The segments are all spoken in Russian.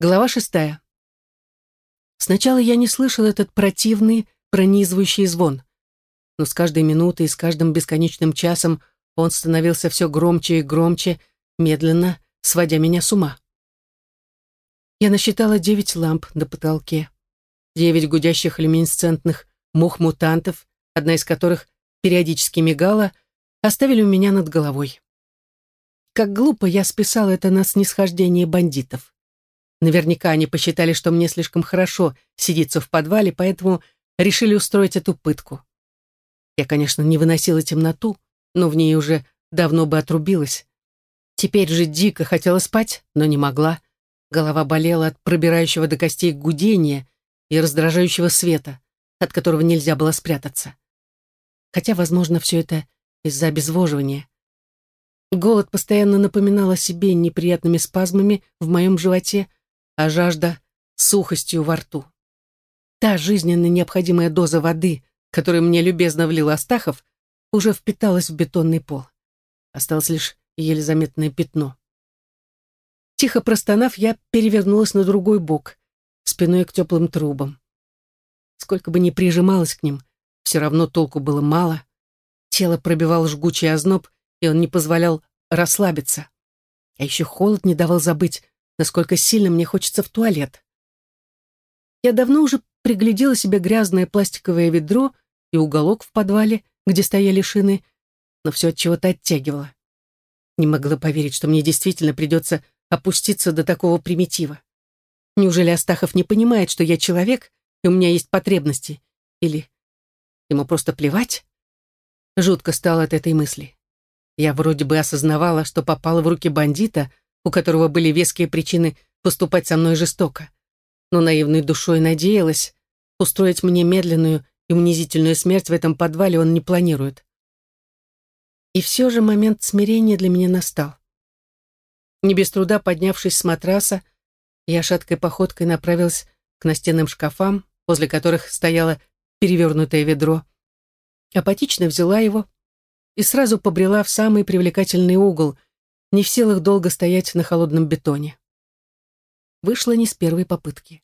Глава шестая. Сначала я не слышал этот противный, пронизывающий звон. Но с каждой минутой и с каждым бесконечным часом он становился все громче и громче, медленно, сводя меня с ума. Я насчитала девять ламп на потолке, девять гудящих люминесцентных мух-мутантов, одна из которых периодически мигала, оставили у меня над головой. Как глупо я списала это на снисхождение бандитов. Наверняка они посчитали, что мне слишком хорошо сидится в подвале, поэтому решили устроить эту пытку. Я, конечно, не выносила темноту, но в ней уже давно бы отрубилась. Теперь же дико хотела спать, но не могла. Голова болела от пробирающего до костей гудения и раздражающего света, от которого нельзя было спрятаться. Хотя, возможно, все это из-за обезвоживания. Голод постоянно напоминал о себе неприятными спазмами в моем животе, а жажда — сухостью во рту. Та жизненно необходимая доза воды, которую мне любезно влил Астахов, уже впиталась в бетонный пол. Осталось лишь еле заметное пятно. Тихо простонав, я перевернулась на другой бок, спиной к теплым трубам. Сколько бы ни прижималась к ним, все равно толку было мало. Тело пробивал жгучий озноб, и он не позволял расслабиться. А еще холод не давал забыть, насколько сильно мне хочется в туалет. Я давно уже приглядела себе грязное пластиковое ведро и уголок в подвале, где стояли шины, но все от чего-то оттягивало. Не могла поверить, что мне действительно придется опуститься до такого примитива. Неужели Астахов не понимает, что я человек, и у меня есть потребности? Или ему просто плевать? Жутко стало от этой мысли. Я вроде бы осознавала, что попала в руки бандита — у которого были веские причины поступать со мной жестоко. Но наивной душой надеялась, устроить мне медленную и унизительную смерть в этом подвале он не планирует. И все же момент смирения для меня настал. Не без труда поднявшись с матраса, я шаткой походкой направилась к настенным шкафам, возле которых стояло перевернутое ведро. Апатично взяла его и сразу побрела в самый привлекательный угол, не в силах долго стоять на холодном бетоне. Вышло не с первой попытки.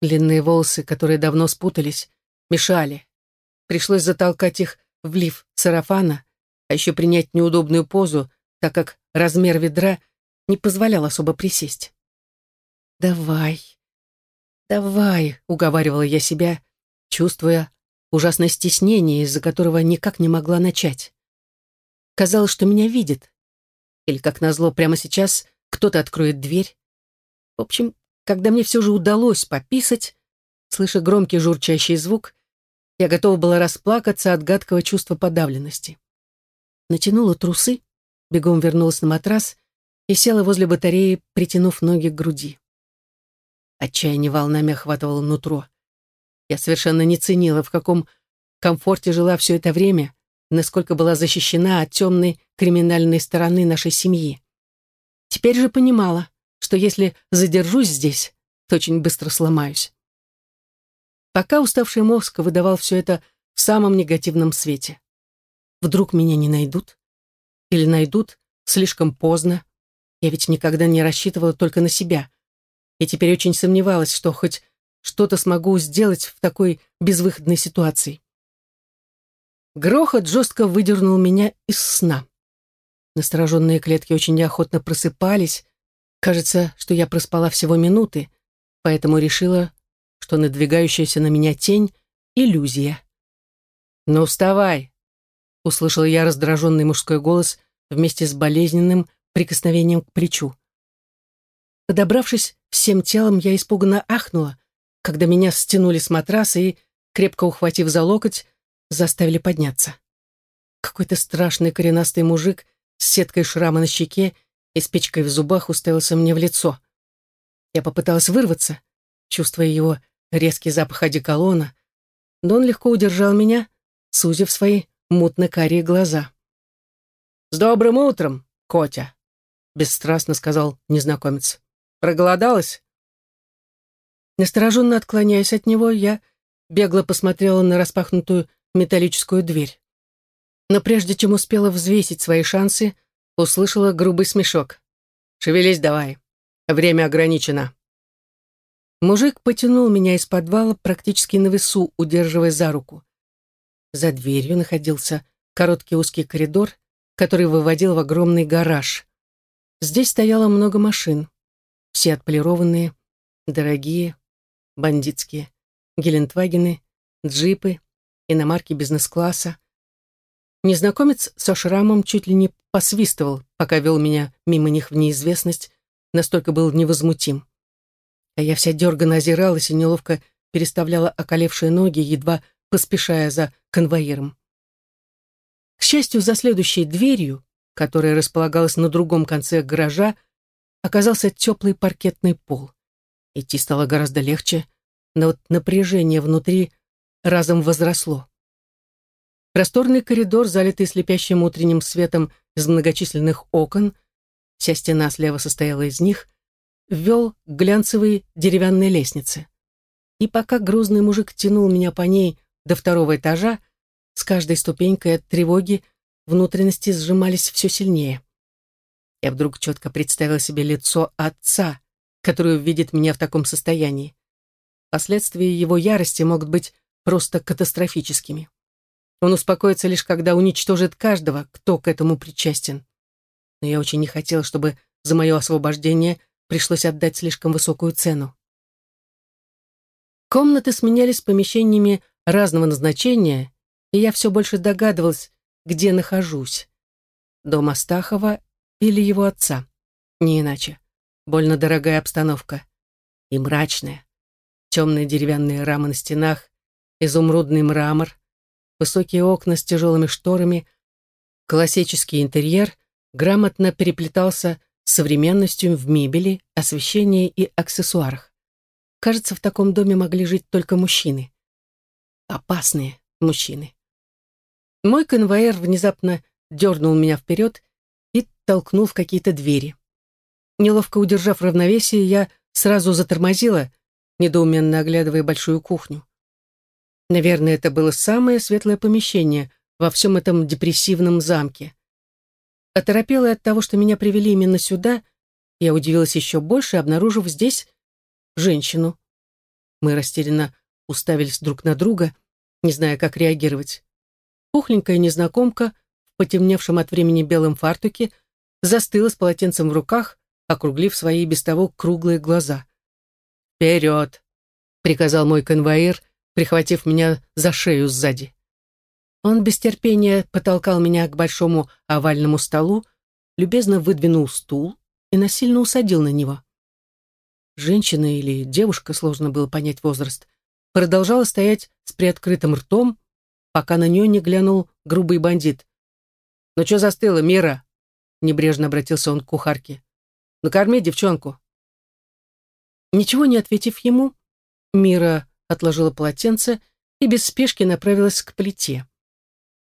Длинные волосы, которые давно спутались, мешали. Пришлось затолкать их в лиф сарафана, а еще принять неудобную позу, так как размер ведра не позволял особо присесть. «Давай, давай», — уговаривала я себя, чувствуя ужасное стеснение, из-за которого никак не могла начать. Казалось, что меня видит, или, как назло, прямо сейчас кто-то откроет дверь. В общем, когда мне все же удалось пописать, слыша громкий журчащий звук, я готова была расплакаться от гадкого чувства подавленности. Натянула трусы, бегом вернулась на матрас и села возле батареи, притянув ноги к груди. Отчаяние волнами охватывало нутро. Я совершенно не ценила, в каком комфорте жила все это время, насколько была защищена от темной криминальной стороны нашей семьи. Теперь же понимала, что если задержусь здесь, то очень быстро сломаюсь. Пока уставший мозг выдавал все это в самом негативном свете. Вдруг меня не найдут? Или найдут слишком поздно? Я ведь никогда не рассчитывала только на себя. И теперь очень сомневалась, что хоть что-то смогу сделать в такой безвыходной ситуации. Грохот жестко выдернул меня из сна. Настороженные клетки очень неохотно просыпались. Кажется, что я проспала всего минуты, поэтому решила, что надвигающаяся на меня тень — иллюзия. «Ну, вставай!» — услышал я раздраженный мужской голос вместе с болезненным прикосновением к плечу. Подобравшись всем телом, я испуганно ахнула, когда меня стянули с матраса и, крепко ухватив за локоть, заставили подняться. Какой-то страшный коренастый мужик с сеткой шрама на щеке и спичкой в зубах уставился мне в лицо. Я попыталась вырваться, чувствуя его резкий запах одеколона, но он легко удержал меня, сузив свои мутно-карие глаза. «С добрым утром, Котя!» — бесстрастно сказал незнакомец. «Проголодалась?» Настороженно отклоняясь от него, я бегло посмотрела на распахнутую металлическую дверь. Но прежде чем успела взвесить свои шансы, услышала грубый смешок. «Шевелись давай. Время ограничено». Мужик потянул меня из подвала практически на весу, удерживая за руку. За дверью находился короткий узкий коридор, который выводил в огромный гараж. Здесь стояло много машин. Все отполированные, дорогие, бандитские, гелендвагены, джипы, иномарки бизнес-класса. Незнакомец со шрамом чуть ли не посвистывал, пока вел меня мимо них в неизвестность, настолько был невозмутим. А я вся дерганно озиралась и неловко переставляла околевшие ноги, едва поспешая за конвоиром. К счастью, за следующей дверью, которая располагалась на другом конце гаража, оказался теплый паркетный пол. Идти стало гораздо легче, но вот напряжение внутри разом возросло. Просторный коридор, залитый слепящим утренним светом из многочисленных окон, вся стена слева состояла из них, ввел к глянцевой деревянной лестнице. И пока грузный мужик тянул меня по ней до второго этажа, с каждой ступенькой от тревоги внутренности сжимались все сильнее. Я вдруг четко представила себе лицо отца, который увидит меня в таком состоянии. Последствия его ярости могут быть просто катастрофическими. Он успокоится лишь, когда уничтожит каждого, кто к этому причастен. Но я очень не хотел, чтобы за мое освобождение пришлось отдать слишком высокую цену. Комнаты сменялись помещениями разного назначения, и я все больше догадывалась, где нахожусь. Дом Астахова или его отца. Не иначе. Больно дорогая обстановка. И мрачная. Темные деревянные рамы на стенах, изумрудный мрамор, высокие окна с тяжелыми шторами, классический интерьер грамотно переплетался с современностью в мебели, освещении и аксессуарах. Кажется, в таком доме могли жить только мужчины. Опасные мужчины. Мой конвоир внезапно дернул меня вперед и толкнул в какие-то двери. Неловко удержав равновесие, я сразу затормозила, недоуменно оглядывая большую кухню. Наверное, это было самое светлое помещение во всем этом депрессивном замке. Оторопела от того, что меня привели именно сюда, я удивилась еще больше, обнаружив здесь женщину. Мы растерянно уставились друг на друга, не зная, как реагировать. Пухленькая незнакомка в потемневшем от времени белом фартуке застыла с полотенцем в руках, округлив свои без того круглые глаза. «Вперед!» — приказал мой конвоир, прихватив меня за шею сзади. Он без терпения потолкал меня к большому овальному столу, любезно выдвинул стул и насильно усадил на него. Женщина или девушка, сложно было понять возраст, продолжала стоять с приоткрытым ртом, пока на нее не глянул грубый бандит. «Ну что застыла, Мира?» Небрежно обратился он к кухарке. «Накорми девчонку». Ничего не ответив ему, Мира отложила полотенце и без спешки направилась к плите.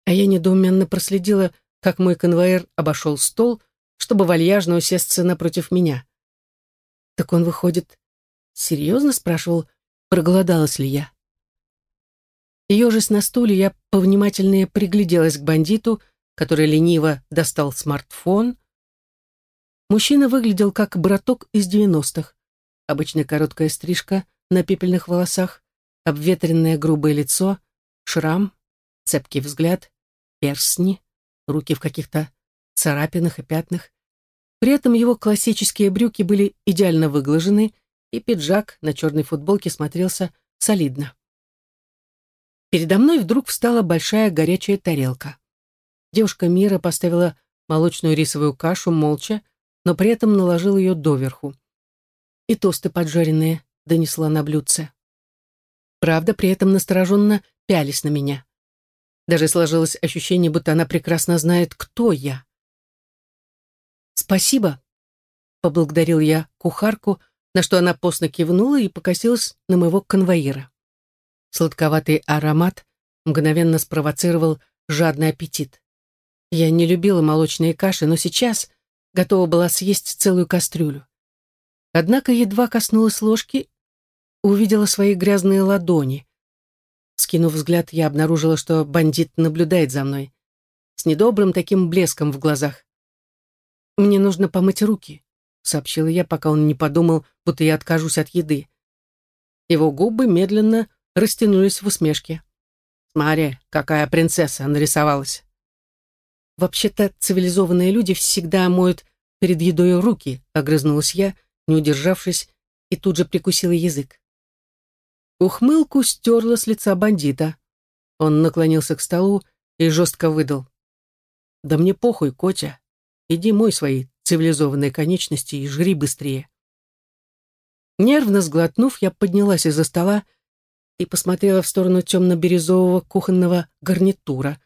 А я недоуменно проследила, как мой конвоир обошел стол, чтобы вальяжно усесться напротив меня. Так он, выходит, серьезно спрашивал, проголодалась ли я. Ежась на стуле, я повнимательнее пригляделась к бандиту, который лениво достал смартфон. Мужчина выглядел как браток из девяностых. Обычная короткая стрижка на пепельных волосах, обветренное грубое лицо, шрам, цепкий взгляд, перстни, руки в каких-то царапинах и пятнах. При этом его классические брюки были идеально выглажены, и пиджак на черной футболке смотрелся солидно. Передо мной вдруг встала большая горячая тарелка. Девушка Мира поставила молочную рисовую кашу молча, но при этом наложила ее доверху. И тосты поджаренные донесла на блюдце. Правда, при этом настороженно пялись на меня. Даже сложилось ощущение, будто она прекрасно знает, кто я. «Спасибо», — поблагодарил я кухарку, на что она постно кивнула и покосилась на моего конвоира. Сладковатый аромат мгновенно спровоцировал жадный аппетит. Я не любила молочные каши, но сейчас готова была съесть целую кастрюлю. Однако едва коснулась ложки, увидела свои грязные ладони. Скинув взгляд, я обнаружила, что бандит наблюдает за мной. С недобрым таким блеском в глазах. «Мне нужно помыть руки», — сообщила я, пока он не подумал, будто я откажусь от еды. Его губы медленно растянулись в усмешке. «Смотри, какая принцесса нарисовалась!» «Вообще-то цивилизованные люди всегда моют перед едой руки», — огрызнулась я, не удержавшись, и тут же прикусила язык. Ухмылку стерла с лица бандита. Он наклонился к столу и жестко выдал. «Да мне похуй, Котя. Иди мой свои цивилизованные конечности и жри быстрее». Нервно сглотнув, я поднялась из-за стола и посмотрела в сторону темно-бирюзового кухонного гарнитура.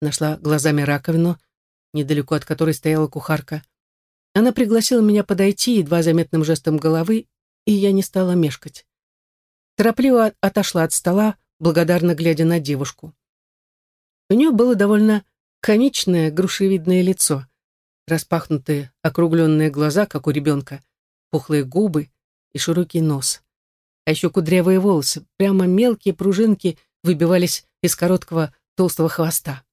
Нашла глазами раковину, недалеко от которой стояла кухарка. Она пригласила меня подойти едва заметным жестом головы, и я не стала мешкать. Торопливо отошла от стола, благодарно глядя на девушку. У нее было довольно коничное грушевидное лицо, распахнутые округленные глаза, как у ребенка, пухлые губы и широкий нос. А еще кудрявые волосы, прямо мелкие пружинки выбивались из короткого толстого хвоста.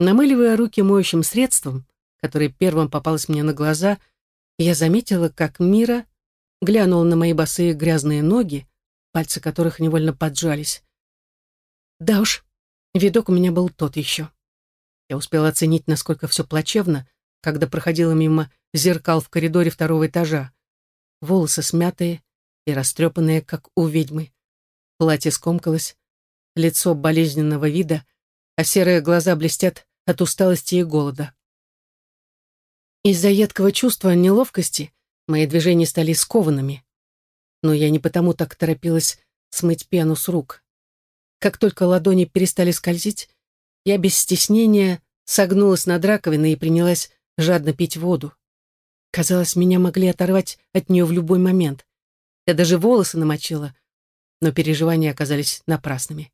Намыливая руки моющим средством, которое первым попалось мне на глаза, я заметила, как Мира глянула на мои босые грязные ноги, пальцы которых невольно поджались. Да уж, видок у меня был тот еще. Я успела оценить, насколько все плачевно, когда проходила мимо зеркал в коридоре второго этажа. Волосы смятые и растрепанные, как у ведьмы. Платье скомкалось, лицо болезненного вида, а серые глаза блестят от усталости и голода. Из-за едкого чувства неловкости мои движения стали скованными. Но я не потому так торопилась смыть пену с рук. Как только ладони перестали скользить, я без стеснения согнулась над раковиной и принялась жадно пить воду. Казалось, меня могли оторвать от нее в любой момент. Я даже волосы намочила, но переживания оказались напрасными.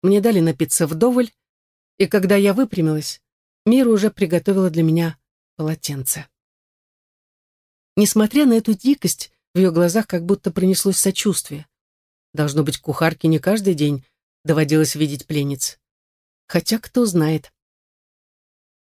Мне дали напиться вдоволь, и когда я выпрямилась, Мира уже приготовила для меня полотенце. Несмотря на эту дикость, в ее глазах как будто пронеслось сочувствие. Должно быть, кухарке не каждый день доводилось видеть пленниц. Хотя кто знает.